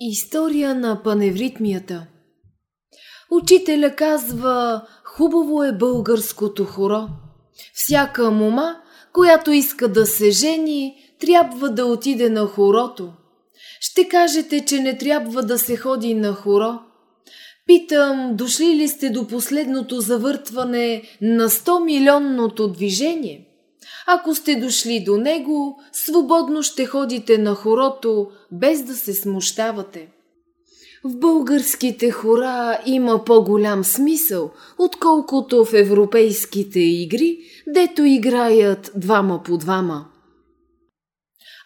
История на паневритмията Учителя казва, хубаво е българското хоро. Всяка мома, която иска да се жени, трябва да отиде на хорото. Ще кажете, че не трябва да се ходи на хоро. Питам, дошли ли сте до последното завъртване на 100 милионното движение? Ако сте дошли до него, свободно ще ходите на хорото, без да се смущавате. В българските хора има по-голям смисъл, отколкото в европейските игри, дето играят двама по двама.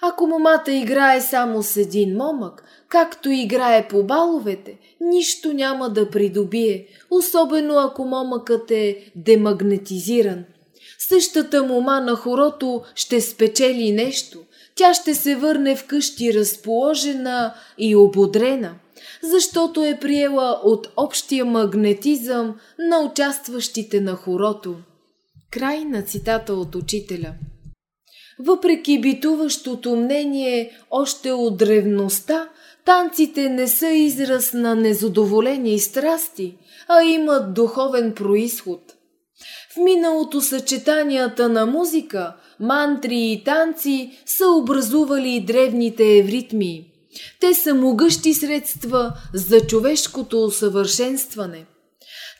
Ако момата играе само с един момък, както играе по баловете, нищо няма да придобие, особено ако момъкът е демагнетизиран. Същата мома на хорото ще спечели нещо. Тя ще се върне вкъщи разположена и ободрена, защото е приела от общия магнетизъм на участващите на хорото. Край на цитата от учителя. Въпреки битуващото мнение още от древността, танците не са израз на незадоволение и страсти, а имат духовен происход – в миналото съчетанията на музика, мантри и танци са образували древните евритми. Те са могъщи средства за човешкото усъвършенстване.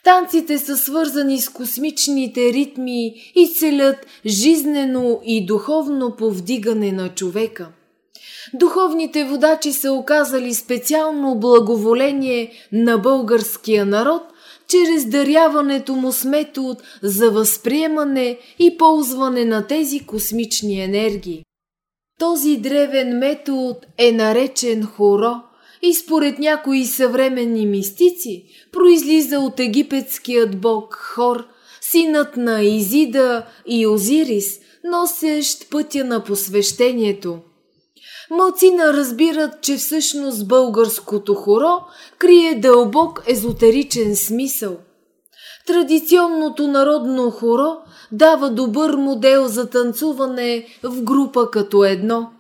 Танците са свързани с космичните ритми и целят жизнено и духовно повдигане на човека. Духовните водачи са оказали специално благоволение на българския народ чрез даряването му с метод за възприемане и ползване на тези космични енергии. Този древен метод е наречен хоро и според някои съвременни мистици произлиза от египетският бог Хор, синът на Изида и Озирис, носещ пътя на посвещението – Малцина разбират, че всъщност българското хоро крие дълбок езотеричен смисъл. Традиционното народно хоро дава добър модел за танцуване в група като едно.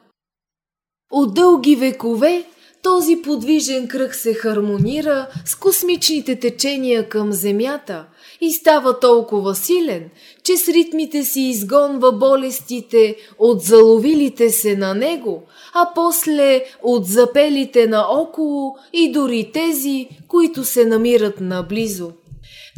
От дълги векове този подвижен кръг се хармонира с космичните течения към Земята и става толкова силен, че с ритмите си изгонва болестите от заловилите се на него, а после от запелите наоколо и дори тези, които се намират наблизо.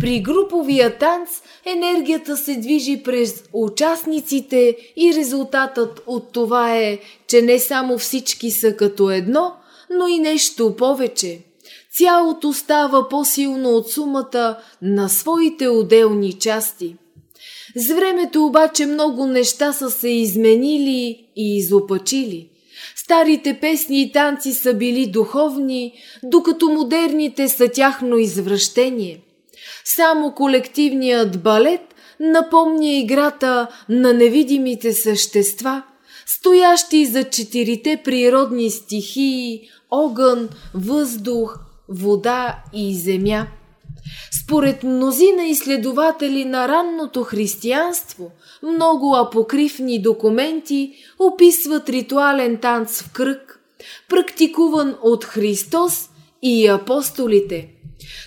При груповия танц енергията се движи през участниците и резултатът от това е, че не само всички са като едно, но и нещо повече. Цялото става по-силно от сумата на своите отделни части. С времето обаче много неща са се изменили и изопачили. Старите песни и танци са били духовни, докато модерните са тяхно извращение. Само колективният балет напомня играта на невидимите същества, стоящи за четирите природни стихии – огън, въздух, вода и земя. Според мнозина изследователи на ранното християнство, много апокривни документи описват ритуален танц в кръг, практикуван от Христос и апостолите.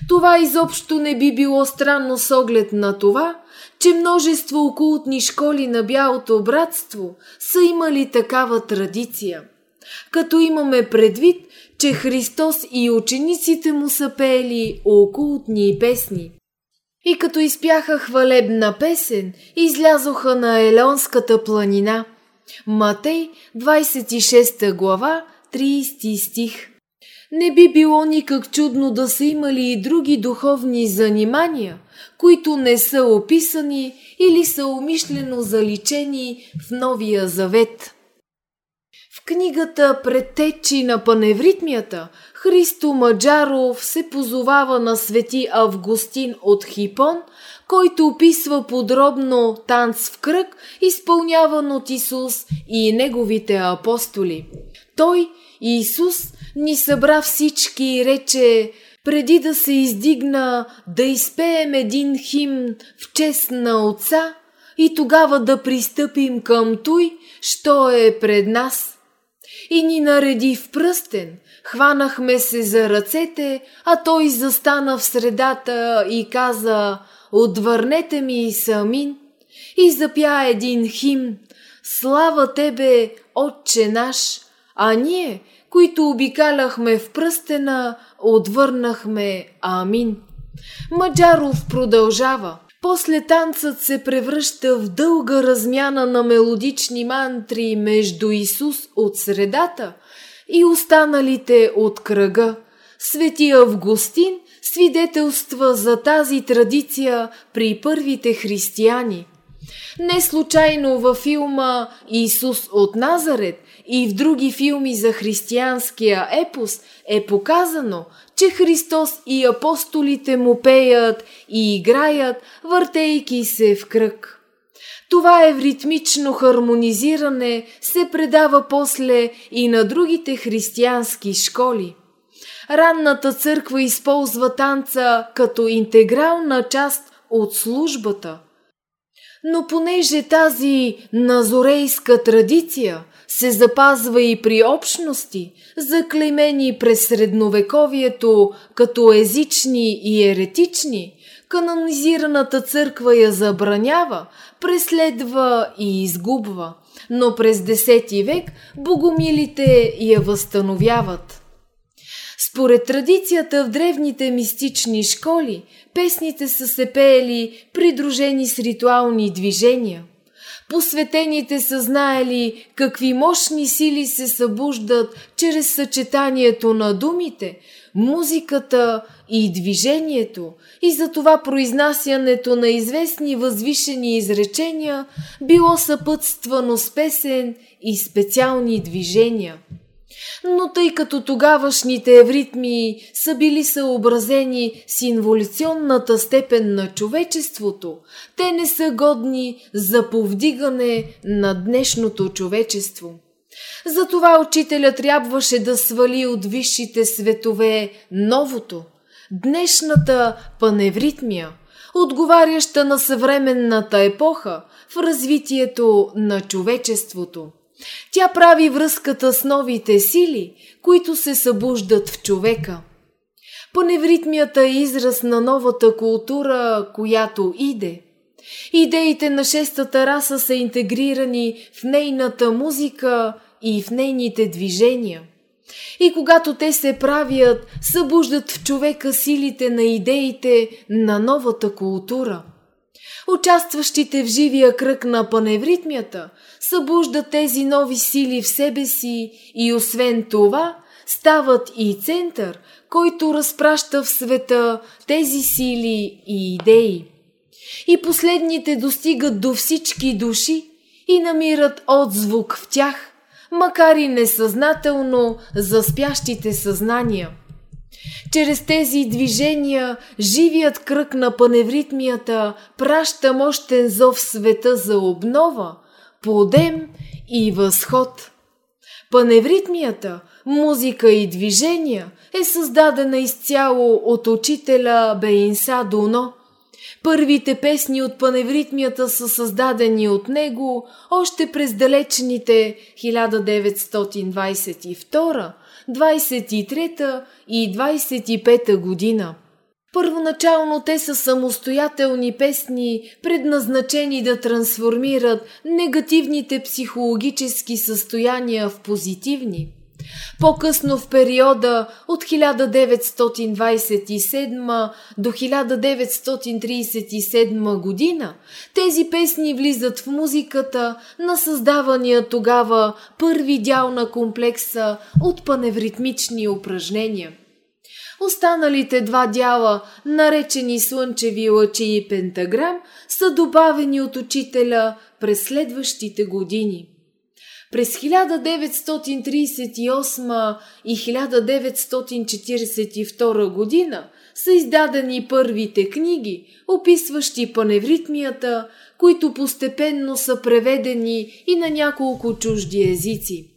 Това изобщо не би било странно с оглед на това, че множество окултни школи на Бялото братство са имали такава традиция. Като имаме предвид, че Христос и учениците му са пеели окултни песни. И като изпяха хвалебна песен, излязоха на Елеонската планина. Матей, 26 глава, 30 стих. Не би било никак чудно да са имали и други духовни занимания, които не са описани или са умишлено заличени в Новия Завет. Книгата Претечи на паневритмията Христо Маджаров се позовава на свети Августин от Хипон, който описва подробно танц в кръг, изпълняван от Исус и неговите апостоли. Той, Исус, ни събра всички и рече преди да се издигна да изпеем един химн в чест на Отца и тогава да пристъпим към той, що е пред нас – и ни нареди в пръстен. Хванахме се за ръцете, а той застана в средата и каза «Отвърнете ми, Самин!» и запя един хим «Слава Тебе, Отче наш!» А ние, които обикаляхме в пръстена, отвърнахме Амин. Маджаров продължава. После танцът се превръща в дълга размяна на мелодични мантри между Исус от средата и останалите от кръга. Свети Августин свидетелства за тази традиция при първите християни. Не случайно във филма Исус от Назарет и в други филми за християнския епос е показано, че Христос и апостолите му пеят и играят, въртейки се в кръг. Това е ритмично хармонизиране се предава после и на другите християнски школи. Ранната църква използва танца като интегрална част от службата. Но понеже тази назорейска традиция се запазва и при общности, заклеймени през средновековието като езични и еретични, канонизираната църква я забранява, преследва и изгубва, но през X век богомилите я възстановяват. Според традицията в древните мистични школи, песните са се пеели придружени с ритуални движения – Посветените са знаели какви мощни сили се събуждат чрез съчетанието на думите, музиката и движението, и затова произнасянето на известни възвишени изречения било съпътствано с песен и специални движения – но тъй като тогавашните евритми са били съобразени с инволюционната степен на човечеството, те не са годни за повдигане на днешното човечество. Затова учителя трябваше да свали от висшите светове новото, днешната паневритмия, отговаряща на съвременната епоха в развитието на човечеството. Тя прави връзката с новите сили, които се събуждат в човека. Паневритмията е израз на новата култура, която иде. Идеите на шестата раса са интегрирани в нейната музика и в нейните движения. И когато те се правят, събуждат в човека силите на идеите на новата култура – Участващите в живия кръг на паневритмията събуждат тези нови сили в себе си и освен това стават и център, който разпраща в света тези сили и идеи. И последните достигат до всички души и намират отзвук в тях, макар и несъзнателно за спящите съзнания – чрез тези движения живият кръг на паневритмията праща мощен зов света за обнова, подем и възход. Паневритмията, музика и движения е създадена изцяло от учителя Бейнса Дуно. Първите песни от паневритмията са създадени от него още през далечните 1922 23 и 25 година. Първоначално те са самостоятелни песни, предназначени да трансформират негативните психологически състояния в позитивни. По-късно в периода от 1927 до 1937 година тези песни влизат в музиката на създавания тогава първи дял на комплекса от паневритмични упражнения. Останалите два дяла, наречени Слънчеви лъчи и Пентаграм, са добавени от учителя през следващите години – през 1938 и 1942 година са издадени първите книги, описващи паневритмията, които постепенно са преведени и на няколко чужди езици.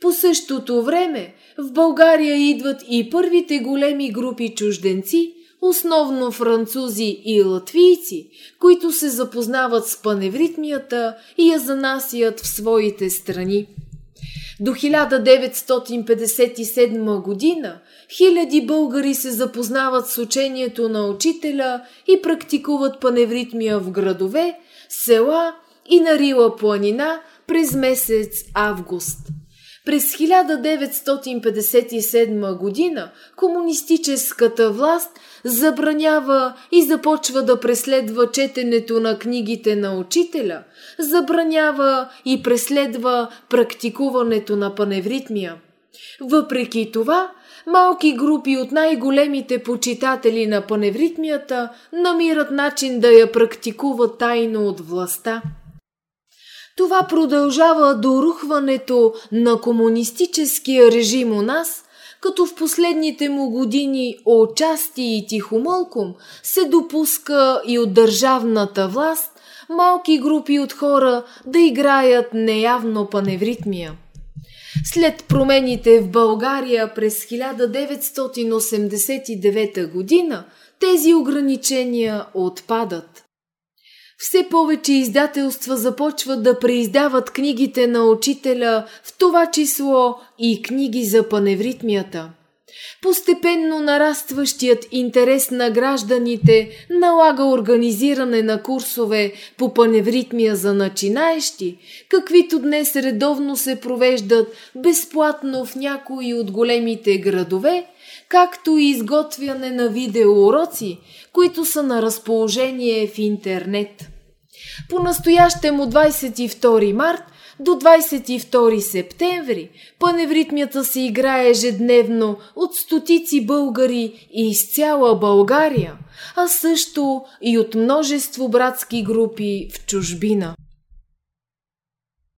По същото време в България идват и първите големи групи чужденци, основно французи и латвийци, които се запознават с паневритмията и я занасят в своите страни. До 1957 година хиляди българи се запознават с учението на учителя и практикуват паневритмия в градове, села и на Рила планина през месец август. През 1957 година комунистическата власт забранява и започва да преследва четенето на книгите на учителя, забранява и преследва практикуването на паневритмия. Въпреки това, малки групи от най-големите почитатели на паневритмията намират начин да я практикуват тайно от властта. Това продължава до рухването на комунистическия режим у нас, като в последните му години отчасти и тихомълком се допуска и от държавната власт малки групи от хора да играят неявно паневритмия. След промените в България през 1989 година тези ограничения отпадат. Все повече издателства започват да преиздават книгите на учителя, в това число и книги за паневритмията. Постепенно нарастващият интерес на гражданите налага организиране на курсове по паневритмия за начинаещи, каквито днес редовно се провеждат безплатно в някои от големите градове, както и изготвяне на видеоуроци, които са на разположение в интернет. По-настоящем от 22 март до 22 септември паневритмията се играе ежедневно от стотици българи и из цяла България, а също и от множество братски групи в чужбина.